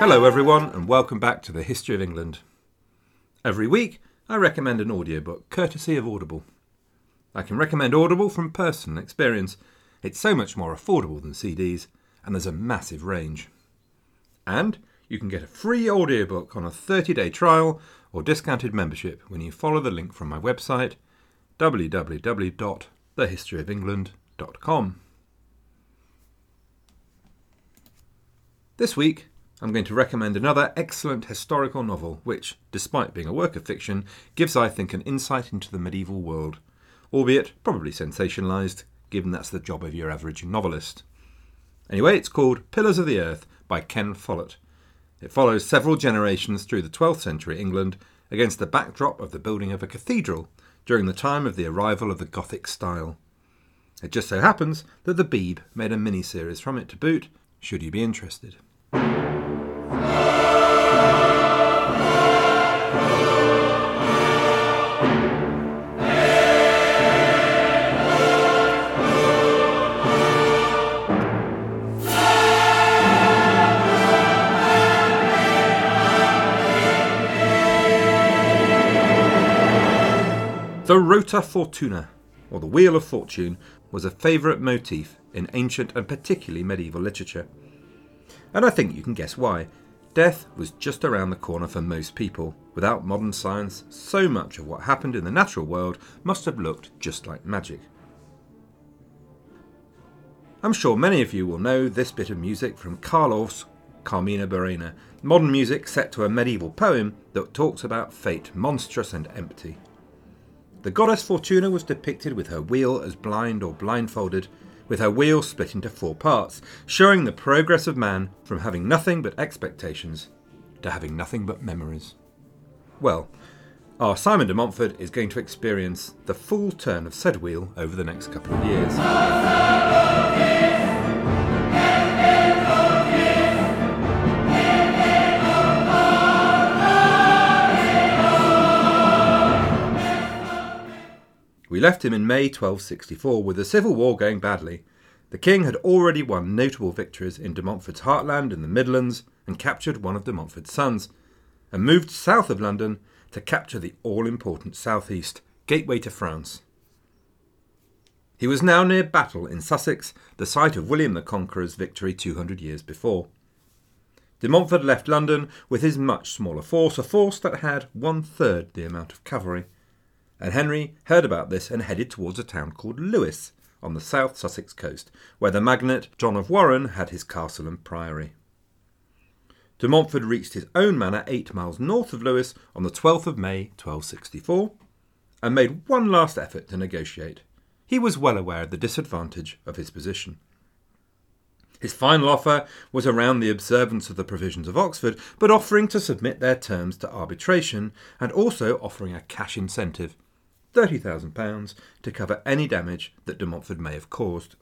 Hello, everyone, and welcome back to the History of England. Every week, I recommend an audiobook courtesy of Audible. I can recommend Audible from personal experience. It's so much more affordable than CDs, and there's a massive range. And you can get a free audiobook on a 30 day trial or discounted membership when you follow the link from my website www.thehistoryofengland.com. This week, I'm going to recommend another excellent historical novel, which, despite being a work of fiction, gives, I think, an insight into the medieval world, albeit probably sensationalised, given that's the job of your average novelist. Anyway, it's called Pillars of the Earth by Ken Follett. It follows several generations through the 12th century England against the backdrop of the building of a cathedral during the time of the arrival of the Gothic style. It just so happens that the Beeb made a mini series from it to boot, should you be interested. Rota Fortuna, or the Wheel of Fortune, was a favourite motif in ancient and particularly medieval literature. And I think you can guess why. Death was just around the corner for most people. Without modern science, so much of what happened in the natural world must have looked just like magic. I'm sure many of you will know this bit of music from Carl Carmina Burana, modern music set to a medieval poem that talks about fate monstrous and empty. The goddess Fortuna was depicted with her wheel as blind or blindfolded, with her wheel split into four parts, showing the progress of man from having nothing but expectations to having nothing but memories. Well, our Simon de Montfort is going to experience the full turn of said wheel over the next couple of years. We left him in May 1264 with the civil war going badly. The king had already won notable victories in de Montfort's heartland in the Midlands and captured one of de Montfort's sons, and moved south of London to capture the all important southeast, gateway to France. He was now near Battle in Sussex, the site of William the Conqueror's victory 200 years before. De Montfort left London with his much smaller force, a force that had one third the amount of cavalry and Henry heard about this and headed towards a town called Lewes on the south Sussex coast, where the magnate John of Warenne had his castle and priory. De Montfort reached his own manor eight miles north of Lewes on the 12th of May 1264 and made one last effort to negotiate. He was well aware of the disadvantage of his position. His final offer was around the observance of the provisions of Oxford, but offering to submit their terms to arbitration and also offering a cash incentive £30,000 to cover any damage that de Montfort may have caused.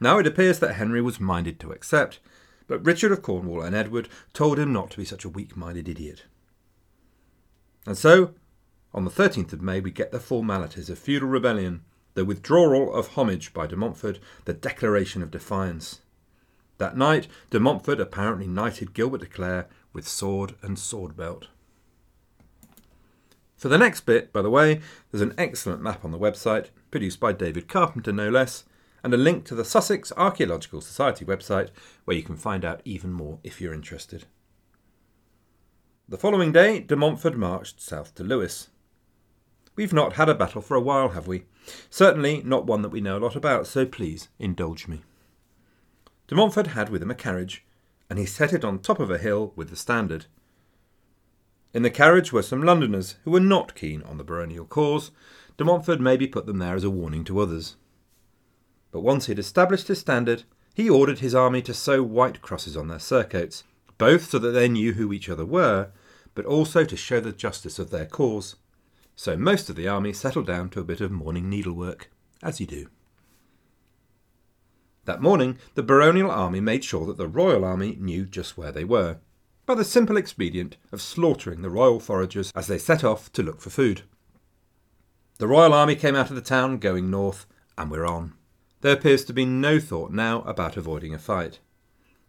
Now it appears that Henry was minded to accept, but Richard of Cornwall and Edward told him not to be such a weak minded idiot. And so, on the 13th of May, we get the formalities of feudal rebellion, the withdrawal of homage by de Montfort, the declaration of defiance. That night, de Montfort apparently knighted Gilbert de Clare with sword and sword belt. For the next bit, by the way, there's an excellent map on the website, produced by David Carpenter no less, and a link to the Sussex Archaeological Society website where you can find out even more if you're interested. The following day, de Montfort marched south to Lewes. We've not had a battle for a while, have we? Certainly not one that we know a lot about, so please indulge me. De Montfort had with him a carriage, and he set it on top of a hill with the standard. In the carriage were some Londoners who were not keen on the baronial cause. De Montfort maybe put them there as a warning to others. But once he had established his standard, he ordered his army to sew white crosses on their surcoats, both so that they knew who each other were, but also to show the justice of their cause. So most of the army settled down to a bit of morning needlework, as you do. That morning, the baronial army made sure that the royal army knew just where they were by the simple expedient of slaughtering the royal foragers as they set off to look for food. The royal army came out of the town going north, and we're on. There appears to be no thought now about avoiding a fight.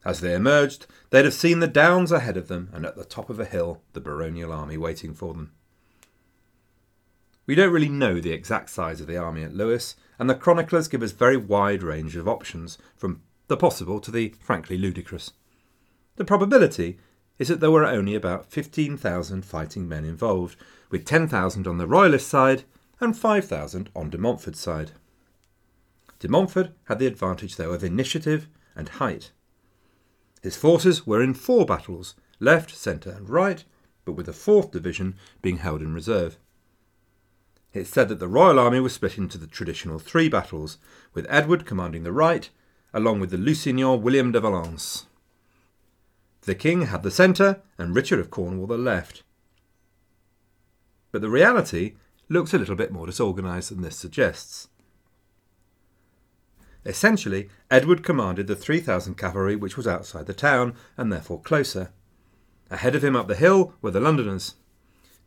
As they emerged, they'd have seen the downs ahead of them, and at the top of a hill, the baronial army waiting for them. We don't really know the exact size of the army at Lewes, and the chroniclers give us very wide range of options, from the possible to the frankly ludicrous. The probability is that there were only about 15,000 fighting men involved, with 10,000 on the Royalist side and 5,000 on de Montfort's side. De Montfort had the advantage, though, of initiative and height. His forces were in four battles left, centre, and right, but with the 4th Division being held in reserve. It's said that the Royal Army was split into the traditional three battles, with Edward commanding the right, along with the Lusignan William de Valence. The king had the centre and Richard of Cornwall the left. But the reality looks a little bit more disorganised than this suggests. Essentially, Edward commanded the 3,000 cavalry which was outside the town and therefore closer. Ahead of him up the hill were the Londoners.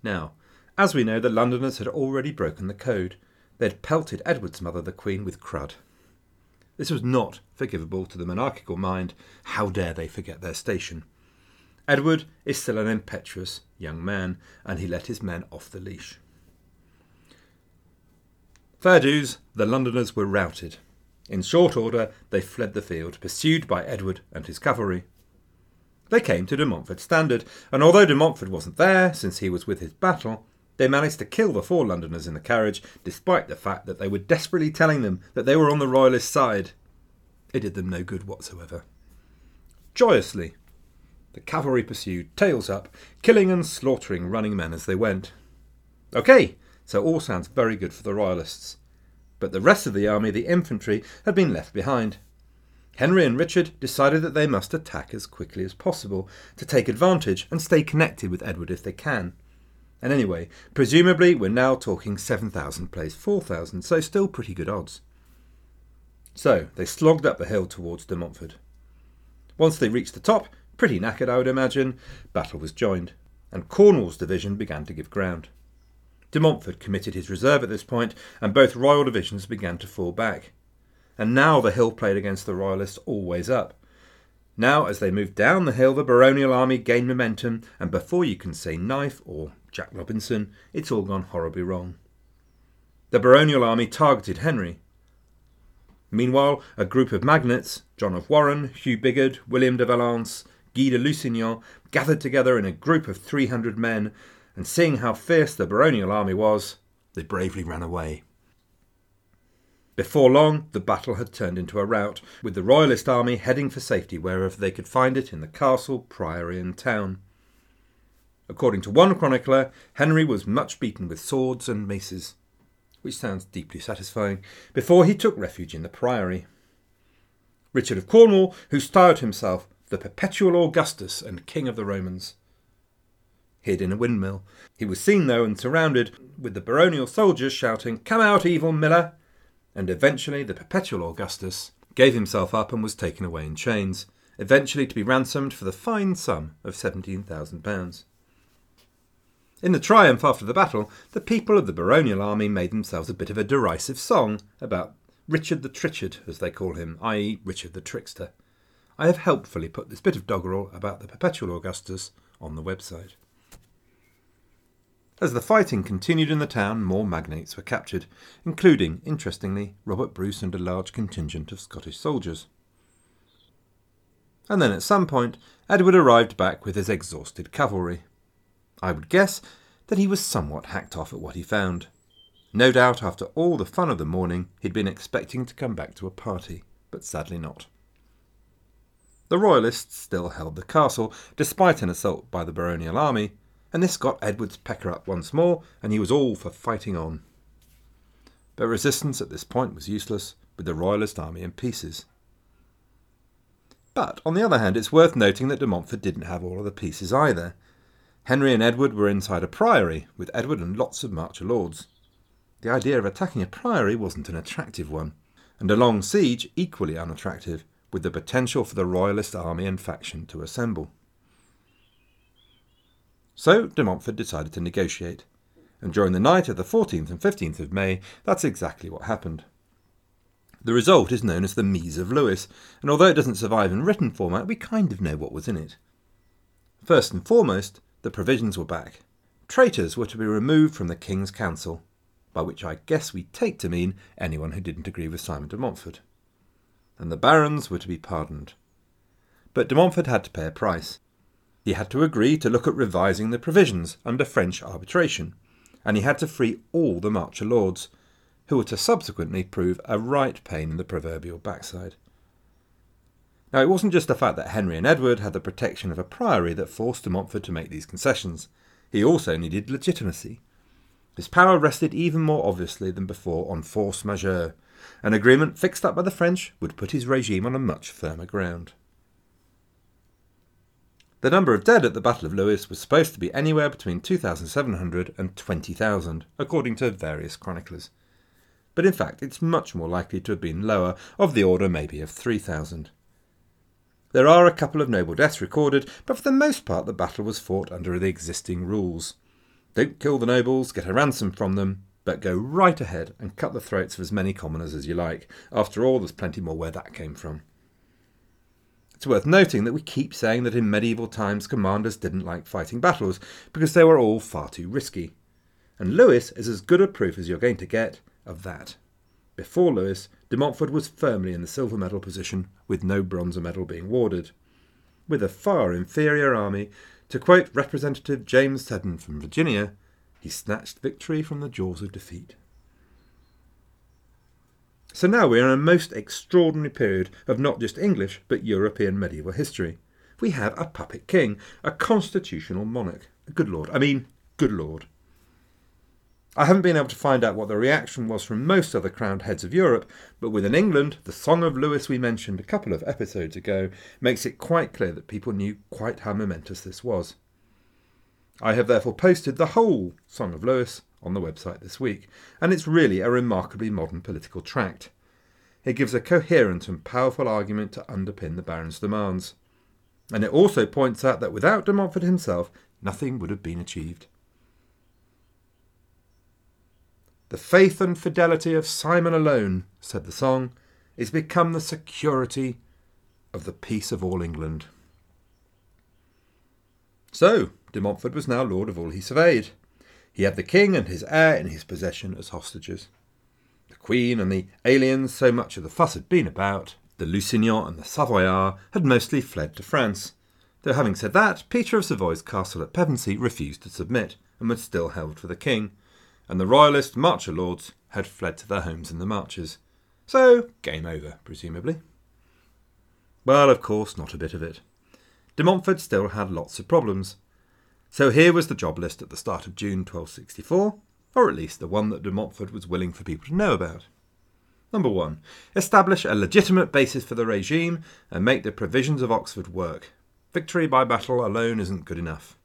Now, as we know, the Londoners had already broken the code. They had pelted Edward's mother, the Queen, with crud. This was not forgivable to the monarchical mind. How dare they forget their station? Edward is still an impetuous young man, and he let his men off the leash. Fair dues, the Londoners were routed. In short order, they fled the field, pursued by Edward and his cavalry. They came to de Montfort's standard, and although de Montfort wasn't there, since he was with his battle, they managed to kill the four Londoners in the carriage, despite the fact that they were desperately telling them that they were on the Royalist side. It did them no good whatsoever. Joyously, the cavalry pursued, tails up, killing and slaughtering running men as they went. OK, so all sounds very good for the Royalists. But the rest of the army, the infantry, had been left behind. Henry and Richard decided that they must attack as quickly as possible to take advantage and stay connected with Edward if they can. And anyway, presumably we're now talking 7,000 plays 4,000, so still pretty good odds. So they slogged up the hill towards de Montfort. Once they reached the top, pretty knackered I would imagine, battle was joined, and Cornwall's division began to give ground. De Montfort committed his reserve at this point, and both royal divisions began to fall back. And now the hill played against the royalists always up. Now, as they moved down the hill, the baronial army gained momentum, and before you can say knife or Jack Robinson, it's all gone horribly wrong. The baronial army targeted Henry. Meanwhile, a group of magnates, John of Warenne, Hugh Bigod, William de Valence, Guy de Lusignan, gathered together in a group of 300 men, and seeing how fierce the baronial army was, they bravely ran away. Before long, the battle had turned into a rout, with the royalist army heading for safety wherever they could find it in the castle, priory, and town. According to one chronicler, Henry was much beaten with swords and maces, which sounds deeply satisfying, before he took refuge in the priory. Richard of Cornwall, who styled himself the Perpetual Augustus and King of the Romans, hid in a windmill. He was seen, though, and surrounded with the baronial soldiers shouting, Come out, evil miller! And eventually the Perpetual Augustus gave himself up and was taken away in chains, eventually to be ransomed for the fine sum of £17,000. In the triumph after the battle, the people of the baronial army made themselves a bit of a derisive song about Richard the Trichard, as they call him, i.e., Richard the Trickster. I have helpfully put this bit of doggerel about the Perpetual Augustus on the website. As the fighting continued in the town, more magnates were captured, including, interestingly, Robert Bruce and a large contingent of Scottish soldiers. And then at some point, Edward arrived back with his exhausted cavalry. I would guess that he was somewhat hacked off at what he found. No doubt, after all the fun of the morning, he'd been expecting to come back to a party, but sadly not. The Royalists still held the castle, despite an assault by the baronial army, and this got Edward's pecker up once more, and he was all for fighting on. But resistance at this point was useless, with the Royalist army in pieces. But, on the other hand, it's worth noting that de Montfort didn't have all of the pieces either. Henry and Edward were inside a priory, with Edward and lots of marcher lords. The idea of attacking a priory wasn't an attractive one, and a long siege equally unattractive, with the potential for the Royalist army and faction to assemble. So de Montfort decided to negotiate, and during the night of the 14th and 15th of May, that's exactly what happened. The result is known as the Mise of Lewes, and although it doesn't survive in written format, we kind of know what was in it. First and foremost, the provisions were back. Traitors were to be removed from the King's Council, by which I guess we take to mean anyone who didn't agree with Simon de Montfort. And the barons were to be pardoned. But de Montfort had to pay a price. He had to agree to look at revising the provisions under French arbitration, and he had to free all the Marcher lords, who were to subsequently prove a right pain in the proverbial backside. Now, it wasn't just the fact that Henry and Edward had the protection of a priory that forced de Montfort to make these concessions. He also needed legitimacy. His power rested even more obviously than before on force majeure. An agreement fixed up by the French would put his regime on a much firmer ground. The number of dead at the Battle of Lewes was supposed to be anywhere between 2,700 and 20,000, according to various chroniclers. But in fact, it's much more likely to have been lower, of the order maybe of 3,000. There are a couple of noble deaths recorded, but for the most part the battle was fought under the existing rules. Don't kill the nobles, get a ransom from them, but go right ahead and cut the throats of as many commoners as you like. After all, there's plenty more where that came from. It's worth noting that we keep saying that in medieval times commanders didn't like fighting battles because they were all far too risky. And Lewes is as good a proof as you're going to get of that. Before Lewes, de Montfort was firmly in the silver medal position, with no bronze medal being awarded. With a far inferior army, to quote Representative James Seddon from Virginia, he snatched victory from the jaws of defeat. So now we are in a most extraordinary period of not just English but European medieval history. We have a puppet king, a constitutional monarch. Good lord, I mean, good lord. I haven't been able to find out what the reaction was from most other crowned heads of Europe, but within England, the Song of Lewes we mentioned a couple of episodes ago makes it quite clear that people knew quite how momentous this was. I have therefore posted the whole Song of Lewes on the website this week, and it's really a remarkably modern political tract. It gives a coherent and powerful argument to underpin the Baron's demands. And it also points out that without de Montfort himself, nothing would have been achieved. The faith and fidelity of Simon alone, said the song, is become the security of the peace of all England. So, de Montfort was now lord of all he surveyed. He had the king and his heir in his possession as hostages. The queen and the aliens so much of the fuss had been about, the Lusignans and the Savoyards, had mostly fled to France. Though having said that, Peter of Savoy's castle at Pevensey refused to submit, and was still held for the king, and the royalist marcher lords had fled to their homes in the marches. So, game over, presumably. Well, of course, not a bit of it. De Montfort still had lots of problems, so here was the job list at the start of June 1264, or at least the one that de Montfort was willing for people to know about. Number one, establish a legitimate basis for the regime and make the provisions of Oxford work. Victory by battle alone isn't good enough.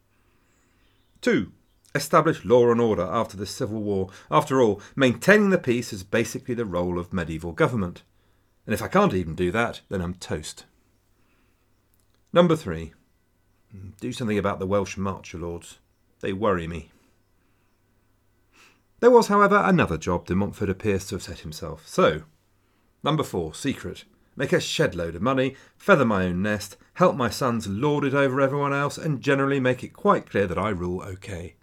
Two, establish law and order after the Civil War. After all, maintaining the peace is basically the role of medieval government. And if I can't even do that, then I'm toast. Number three, do something about the Welsh Marcher Lords. They worry me. There was, however, another job de Montfort appears to have set himself. So, number four, secret. Make a shed load of money, feather my own nest, help my sons lord it over everyone else, and generally make it quite clear that I rule okay.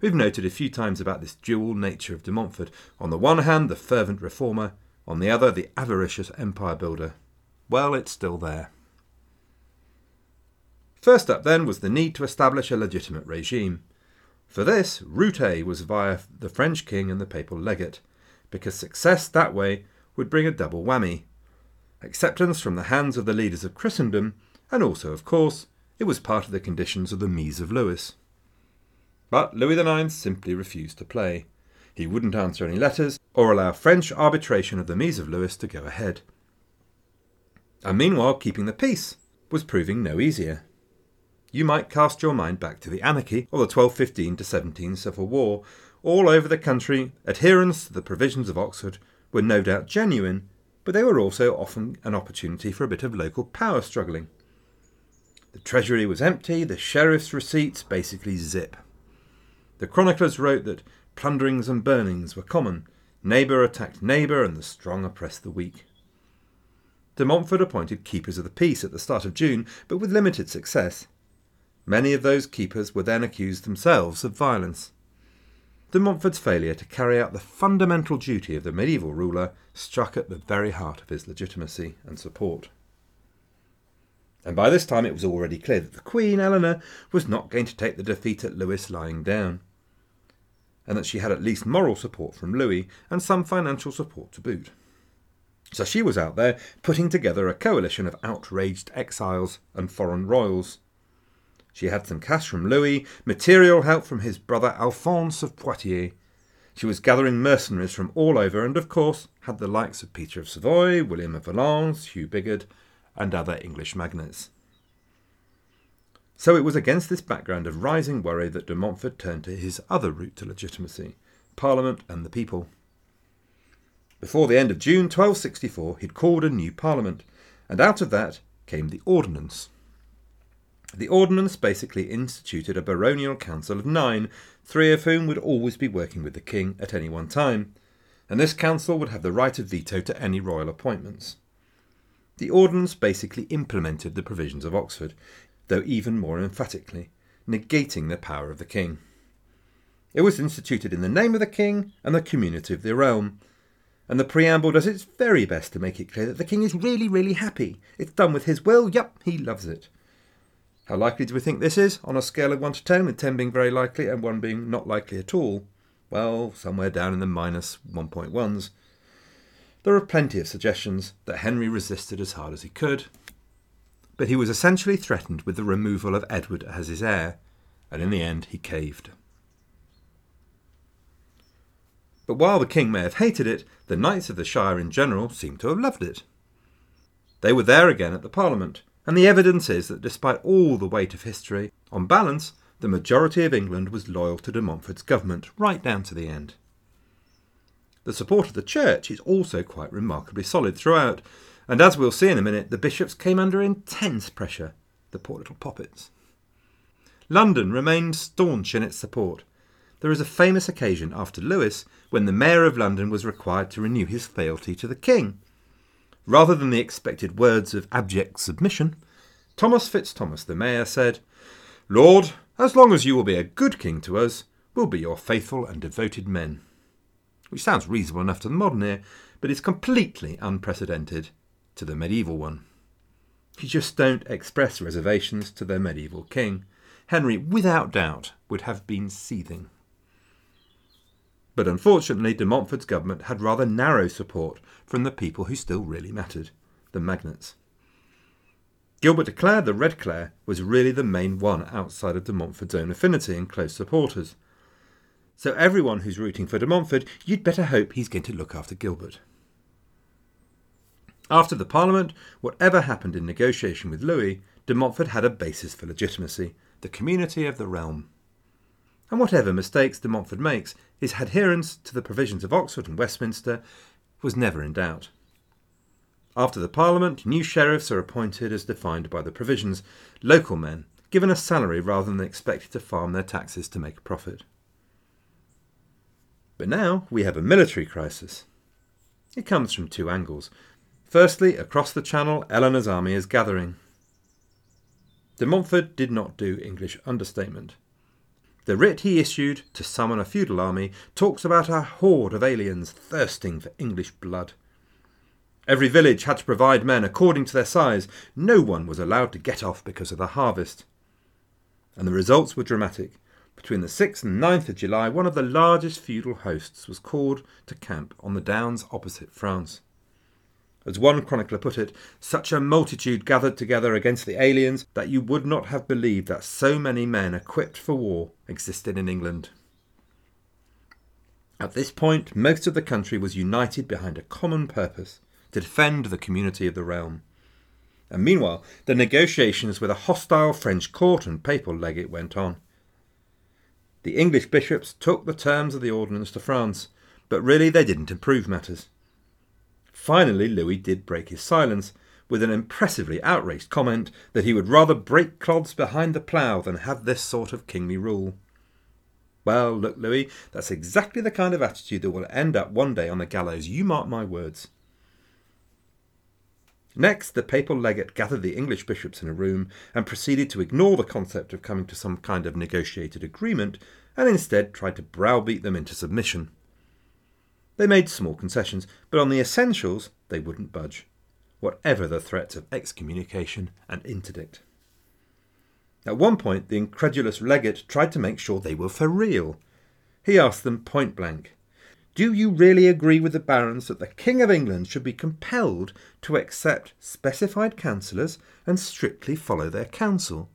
We've noted a few times about this dual nature of de Montfort. On the one hand, the fervent reformer, on the other, the avaricious empire builder. Well, it's still there. First up, then, was the need to establish a legitimate regime. For this, route A was via the French king and the papal legate, because success that way would bring a double whammy acceptance from the hands of the leaders of Christendom, and also, of course, it was part of the conditions of the Mise of Lewes. But Louis IX simply refused to play. He wouldn't answer any letters or allow French arbitration of the Mise of Lewes to go ahead. And meanwhile, keeping the peace was proving no easier you might cast your mind back to the anarchy of the 1215 to 17 Civil War. All over the country, adherence to the provisions of Oxford were no doubt genuine, but they were also often an opportunity for a bit of local power struggling. The treasury was empty, the sheriff's receipts basically zip. The chroniclers wrote that plunderings and burnings were common, Neighbour attacked neighbour, and the strong oppressed the weak. De Montfort appointed keepers of the peace at the start of June, but with limited success. Many of those keepers were then accused themselves of violence. De Montfort's failure to carry out the fundamental duty of the medieval ruler struck at the very heart of his legitimacy and support. And by this time it was already clear that the Queen, Eleanor, was not going to take the defeat at Lewes lying down, and that she had at least moral support from Louis and some financial support to boot. So she was out there putting together a coalition of outraged exiles and foreign royals. She had some cash from Louis, material help from his brother Alphonse of Poitiers. She was gathering mercenaries from all over, and of course had the likes of Peter of Savoy, William of Valence, Hugh Bigod, and other English magnates. So it was against this background of rising worry that de Montfort turned to his other route to legitimacy Parliament and the people. Before the end of June 1264, he'd called a new Parliament, and out of that came the Ordinance. The Ordinance basically instituted a baronial council of nine, three of whom would always be working with the king at any one time, and this council would have the right of veto to any royal appointments. The Ordinance basically implemented the provisions of Oxford, though even more emphatically, negating the power of the king. It was instituted in the name of the king and the community of the realm, and the preamble does its very best to make it clear that the king is really, really happy. It's done with his will, yup, he loves it. How likely do we think this is, on a scale of 1 to 10, with 10 being very likely and 1 being not likely at all? Well, somewhere down in the minus 1.1s. There are plenty of suggestions that Henry resisted as hard as he could, but he was essentially threatened with the removal of Edward as his heir, and in the end he caved. But while the king may have hated it, the knights of the Shire in general seem to have loved it. They were there again at the Parliament, and the evidence is that despite all the weight of history, on balance, the majority of England was loyal to de Montfort's government right down to the end. The support of the church is also quite remarkably solid throughout, and as we'll see in a minute, the bishops came under intense pressure, the poor little poppets. London remained staunch in its support. There is a famous occasion after Lewes when the Mayor of London was required to renew his fealty to the King. Rather than the expected words of abject submission, Thomas Fitz-Thomas, the Mayor, said, Lord, as long as you will be a good king to us, we'll be your faithful and devoted men which sounds reasonable enough to the modern ear, but is completely unprecedented to the medieval one. If you just don't express reservations to their medieval king. Henry, without doubt, would have been seething. But unfortunately, de Montfort's government had rather narrow support from the people who still really mattered, the magnates. Gilbert de Clare that Red Clare was really the main one outside of de Montfort's own affinity and close supporters, so everyone who's rooting for de Montfort, you'd better hope he's going to look after Gilbert. After the Parliament, whatever happened in negotiation with Louis, de Montfort had a basis for legitimacy, the community of the realm. And whatever mistakes de Montfort makes, his adherence to the provisions of Oxford and Westminster was never in doubt. After the Parliament, new sheriffs are appointed as defined by the provisions, local men, given a salary rather than expected to farm their taxes to make a profit. But now we have a military crisis. It comes from two angles. Firstly, across the Channel, Eleanor's army is gathering. De Montfort did not do English understatement. The writ he issued to summon a feudal army talks about a horde of aliens thirsting for English blood. Every village had to provide men according to their size. No one was allowed to get off because of the harvest. And the results were dramatic. Between the 6th and 9th of July, one of the largest feudal hosts was called to camp on the downs opposite France. As one chronicler put it, such a multitude gathered together against the aliens that you would not have believed that so many men equipped for war existed in England. At this point, most of the country was united behind a common purpose to defend the community of the realm. And meanwhile, the negotiations with a hostile French court and papal legate went on. The English bishops took the terms of the ordinance to France, but really they didn't improve matters. Finally, Louis did break his silence with an impressively outraged comment that he would rather break clods behind the plough than have this sort of kingly rule. Well, look, Louis, that's exactly the kind of attitude that will end up one day on the gallows. You mark my words. Next, the papal legate gathered the English bishops in a room and proceeded to ignore the concept of coming to some kind of negotiated agreement and instead tried to browbeat them into submission. They made small concessions, but on the essentials they wouldn't budge, whatever the threats of excommunication and interdict. At one point, the incredulous legate tried to make sure they were for real. He asked them point blank, Do you really agree with the barons that the King of England should be compelled to accept specified councillors and strictly follow their counsel?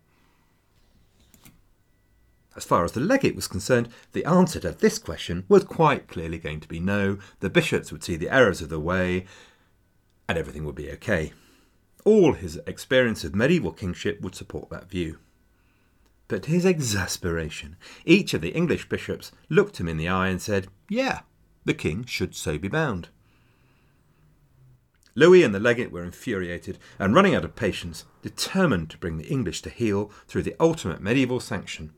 As far as the legate was concerned, the answer to this question was quite clearly going to be no. The bishops would see the errors of the way, and everything would be okay. All his experience of medieval kingship would support that view. But to his exasperation, each of the English bishops looked him in the eye and said, Yeah, the king should so be bound. Louis and the legate were infuriated and running out of patience, determined to bring the English to heel through the ultimate medieval sanction.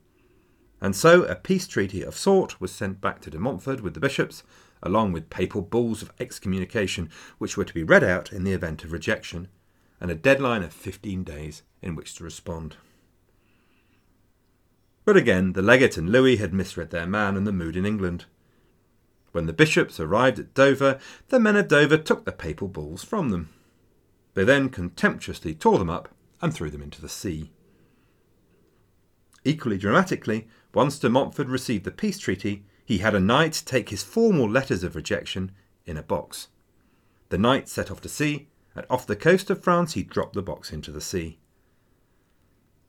And so a peace treaty of sort was sent back to de Montfort with the bishops, along with papal bulls of excommunication, which were to be read out in the event of rejection, and a deadline of fifteen days in which to respond. But again, the legate and Louis had misread their man and the mood in England. When the bishops arrived at Dover, the men of Dover took the papal bulls from them. They then contemptuously tore them up and threw them into the sea. Equally dramatically, once de Montfort received the peace treaty, he had a knight take his formal letters of rejection in a box. The knight set off to sea, and off the coast of France he dropped the box into the sea.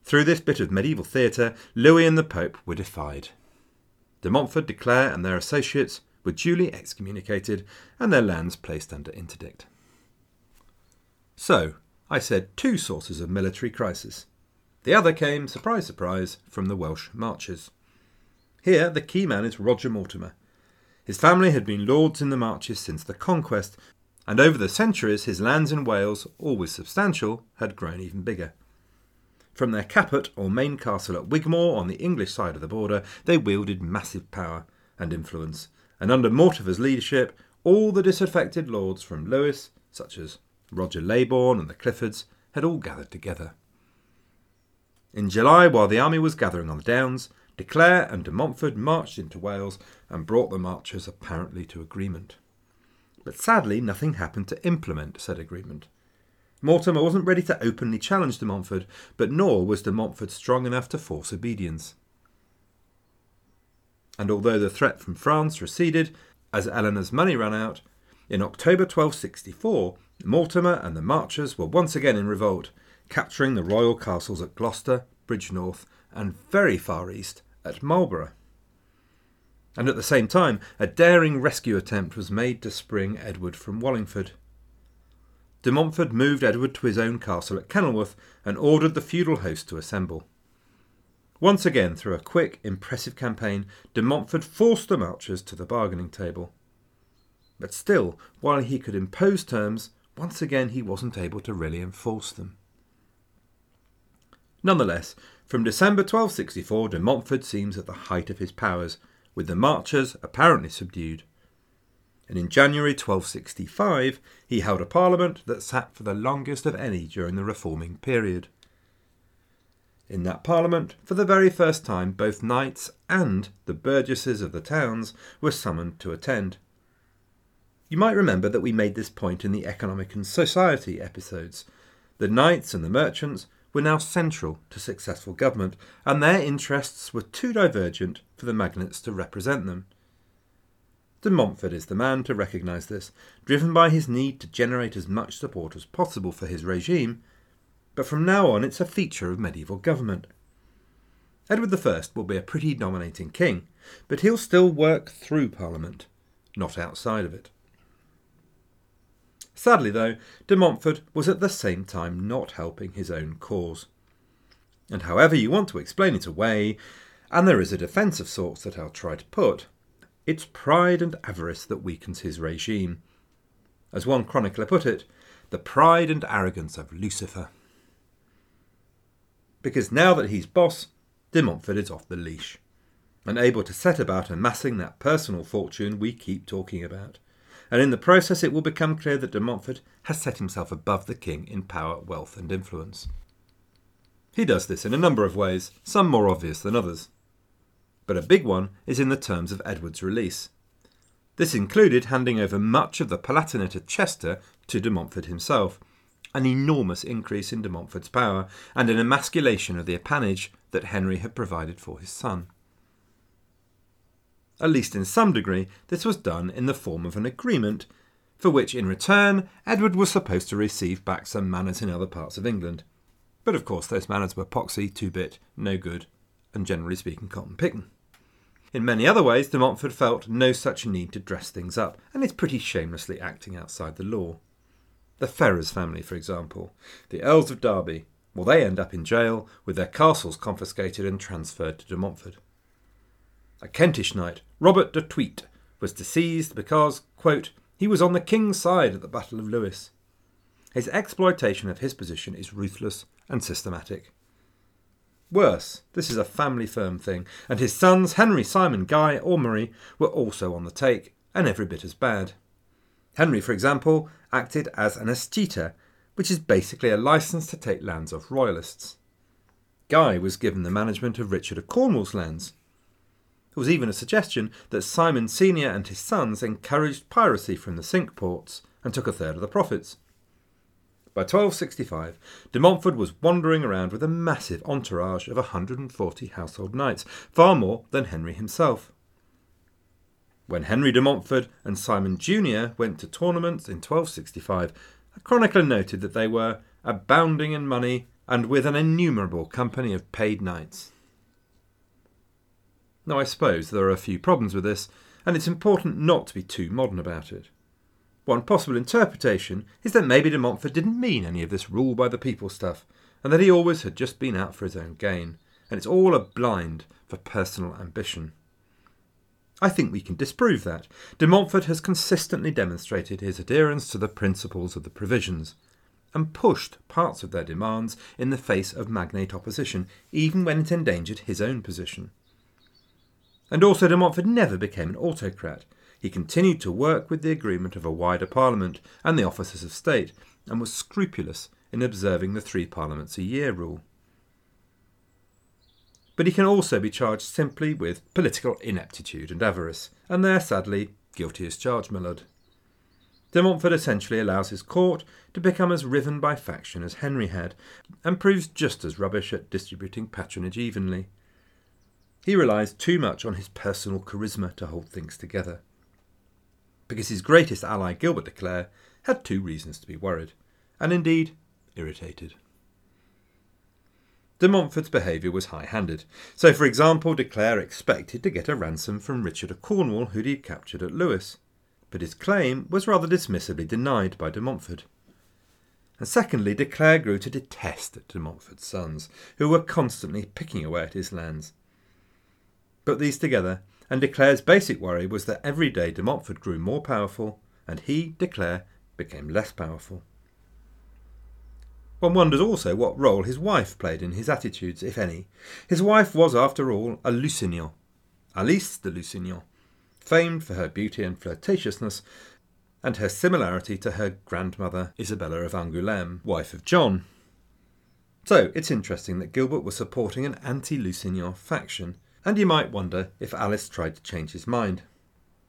Through this bit of medieval theatre, Louis and the Pope were defied. De Montfort de Clare and their associates were duly excommunicated and their lands placed under interdict. So, I said two sources of military crisis. The other came, surprise, surprise, from the Welsh marches. Here, the key man is Roger Mortimer. His family had been lords in the marches since the conquest, and over the centuries his lands in Wales, always substantial, had grown even bigger. From their caput or main castle at Wigmore on the English side of the border, they wielded massive power and influence, and under Mortimer's leadership, all the disaffected lords from Lewes, such as Roger Leybourne and the Cliffords, had all gathered together. In July, while the army was gathering on the Downs, de Clare and de Montfort marched into Wales and brought the marchers apparently to agreement. But sadly, nothing happened to implement said agreement. Mortimer wasn't ready to openly challenge de Montfort, but nor was de Montfort strong enough to force obedience. And although the threat from France receded as Eleanor's money ran out, in October 1264 Mortimer and the Marchers were once again in revolt, capturing the royal castles at Gloucester, Bridgnorth, and very far east at Marlborough. And at the same time, a daring rescue attempt was made to spring Edward from Wallingford. De Montfort moved Edward to his own castle at Kenilworth and ordered the feudal host to assemble. Once again, through a quick, impressive campaign, de Montfort forced the Marchers to the bargaining table. But still, while he could impose terms, once again he wasn't able to really enforce them. Nonetheless, from December 1264, de Montfort seems at the height of his powers, with the Marchers apparently subdued and in January 1265 he held a parliament that sat for the longest of any during the reforming period. In that parliament, for the very first time, both knights and the burgesses of the towns were summoned to attend. You might remember that we made this point in the economic and society episodes. The knights and the merchants were now central to successful government, and their interests were too divergent for the magnates to represent them. De Montfort is the man to recognise this, driven by his need to generate as much support as possible for his regime, but from now on it's a feature of medieval government. Edward I will be a pretty dominating king, but he'll still work through Parliament, not outside of it. Sadly, though, de Montfort was at the same time not helping his own cause. And however you want to explain it away, and there is a defence of sorts that I'll try to put, it's pride and avarice that weakens his regime. As one chronicler put it, the pride and arrogance of Lucifer. Because now that he's boss, de Montfort is off the leash. and able to set about amassing that personal fortune we keep talking about. And in the process, it will become clear that de Montfort has set himself above the king in power, wealth, and influence. He does this in a number of ways, some more obvious than others. But a big one is in the terms of Edward's release. This included handing over much of the Palatinate of Chester to de Montfort himself, an enormous increase in de Montfort's power, and an emasculation of the appanage that Henry had provided for his son. At least in some degree, this was done in the form of an agreement, for which in return Edward was supposed to receive back some manors in other parts of England. But of course, those manors were poxy, two bit, no good, and generally speaking, cotton picking. In many other ways, de Montfort felt no such need to dress things up, and is pretty shamelessly acting outside the law. The Ferrers family, for example, the Earls of Derby, well, they end up in jail with their castles confiscated and transferred to de Montfort. A Kentish knight, Robert de Tweet, was deceased because, quote, he was on the king's side at the Battle of Lewes. His exploitation of his position is ruthless and systematic. Worse, this is a family firm thing, and his sons, Henry, Simon, Guy, Amaury, were also on the take, and every bit as bad. Henry, for example, acted as an escheator, which is basically a license to take lands off royalists. Guy was given the management of Richard of Cornwall's lands. There was even a suggestion that Simon Senior and his sons encouraged piracy from the Cinque Ports and took a third of the profits. By 1265, de Montfort was wandering around with a massive entourage of 140 household knights, far more than Henry himself. When Henry de Montfort and Simon Junior went to tournaments in 1265, a chronicler noted that they were abounding in money and with an innumerable company of paid knights. Now, I suppose there are a few problems with this, and it's important not to be too modern about it. One possible interpretation is that maybe de Montfort didn't mean any of this rule by the people stuff, and that he always had just been out for his own gain, and it's all a blind for personal ambition. I think we can disprove that. De Montfort has consistently demonstrated his adherence to the principles of the provisions, and pushed parts of their demands in the face of magnate opposition, even when it endangered his own position. And also de Montfort never became an autocrat, he continued to work with the agreement of a wider Parliament and the officers of state, and was scrupulous in observing the three Parliaments a year rule. But he can also be charged simply with political ineptitude and avarice, and there, sadly, guilty as charged, my lord. De Montfort essentially allows his court to become as riven by faction as Henry had, and proves just as rubbish at distributing patronage evenly. He relies too much on his personal charisma to hold things together because his greatest ally, Gilbert de Clare, had two reasons to be worried, and indeed irritated. De Montfort's behaviour was high handed. So, for example, de Clare expected to get a ransom from Richard of Cornwall, whom he had captured at Lewes, but his claim was rather dismissively denied by de Montfort. And secondly, de Clare grew to detest de Montfort's sons, who were constantly picking away at his lands. Put these together, and de Clare's basic worry was that every day de Montfort grew more powerful, and he, Declare, became less powerful. One wonders also what role his wife played in his attitudes, if any. His wife was, after all, a Lusignan, Alice de Lusignan, famed for her beauty and flirtatiousness, and her similarity to her grandmother Isabella of Angoulême, wife of John. So it's interesting that Gilbert was supporting an anti Lusignan faction, and you might wonder if Alice tried to change his mind.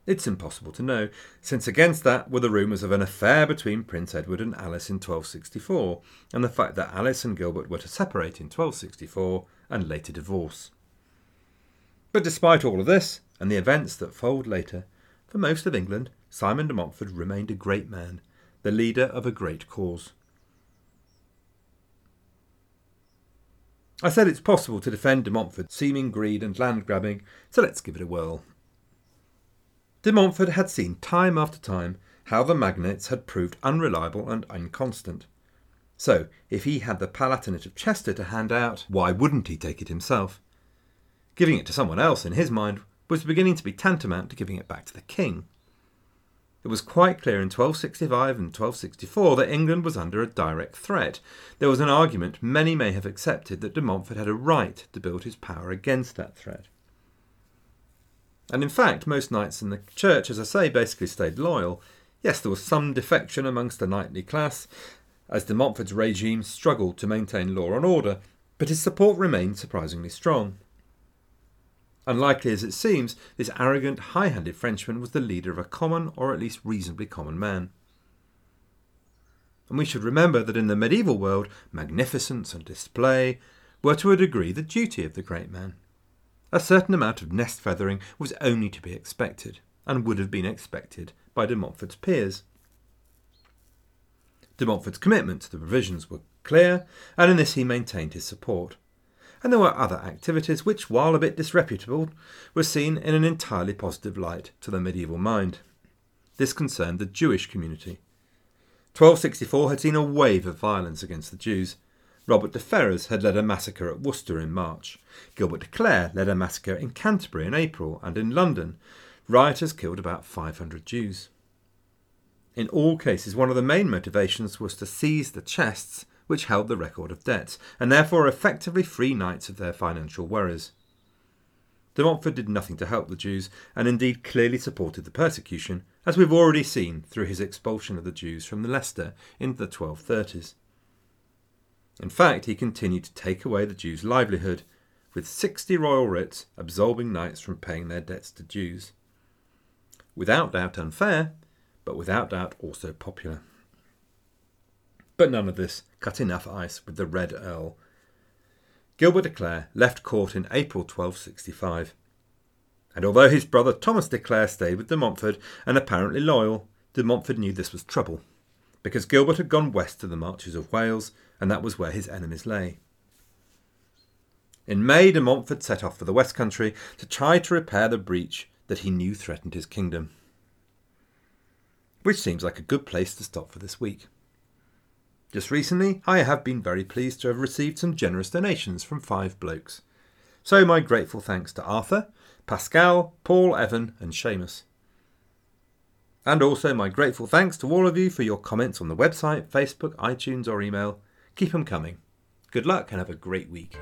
It's impossible to know, since against that were the rumours of an affair between Prince Edward and Alice in 1264, and the fact that Alice and Gilbert were to separate in 1264 and later divorce. But despite all of this, and the events that followed later, for most of England, Simon de Montfort remained a great man, the leader of a great cause. I said it's possible to defend de Montfort's seeming greed and land grabbing, so let's give it a whirl. De Montfort had seen time after time how the magnates had proved unreliable and inconstant. So, if he had the Palatinate of Chester to hand out, why wouldn't he take it himself? Giving it to someone else, in his mind, was beginning to be tantamount to giving it back to the king. It was quite clear in 1265 and 1264 that England was under a direct threat. There was an argument many may have accepted that de Montfort had a right to build his power against that threat. And in fact, most knights in the church, as I say, basically stayed loyal. Yes, there was some defection amongst the knightly class, as de Montfort's regime struggled to maintain law and order, but his support remained surprisingly strong. Unlikely as it seems, this arrogant, high handed Frenchman was the leader of a common, or at least reasonably common man. And we should remember that in the medieval world, magnificence and display were to a degree the duty of the great man. A certain amount of nest feathering was only to be expected, and would have been expected by de Montfort's peers. De Montfort's commitment to the provisions were clear, and in this he maintained his support and there were other activities which, while a bit disreputable, were seen in an entirely positive light to the medieval mind. This concerned the Jewish community. 1264 had seen a wave of violence against the Jews. Robert de Ferrers had led a massacre at Worcester in March. Gilbert de Clare led a massacre in Canterbury in April, and in London, rioters killed about 500 Jews. In all cases, one of the main motivations was to seize the chests which held the record of debts, and therefore effectively free knights of their financial worries. De Montfort did nothing to help the Jews, and indeed clearly supported the persecution, as we've already seen through his expulsion of the Jews from Leicester in the 1230s. In fact, he continued to take away the Jews' livelihood, with 60 royal writs absolving knights from paying their debts to Jews. Without doubt unfair, but without doubt also popular. But none of this cut enough ice with the Red Earl. Gilbert de Clare left court in April 1265. And although his brother Thomas de Clare stayed with de Montfort and apparently loyal, de Montfort knew this was trouble, because Gilbert had gone west to the marches of Wales, and that was where his enemies lay. In May, de Montfort set off for the West Country to try to repair the breach that he knew threatened his kingdom. Which seems like a good place to stop for this week. Just recently, I have been very pleased to have received some generous donations from five blokes. So, my grateful thanks to Arthur, Pascal, Paul, Evan, and Seamus. And also my grateful thanks to all of you for your comments on the website, Facebook, iTunes, or email. Keep them coming. Good luck and have a great week.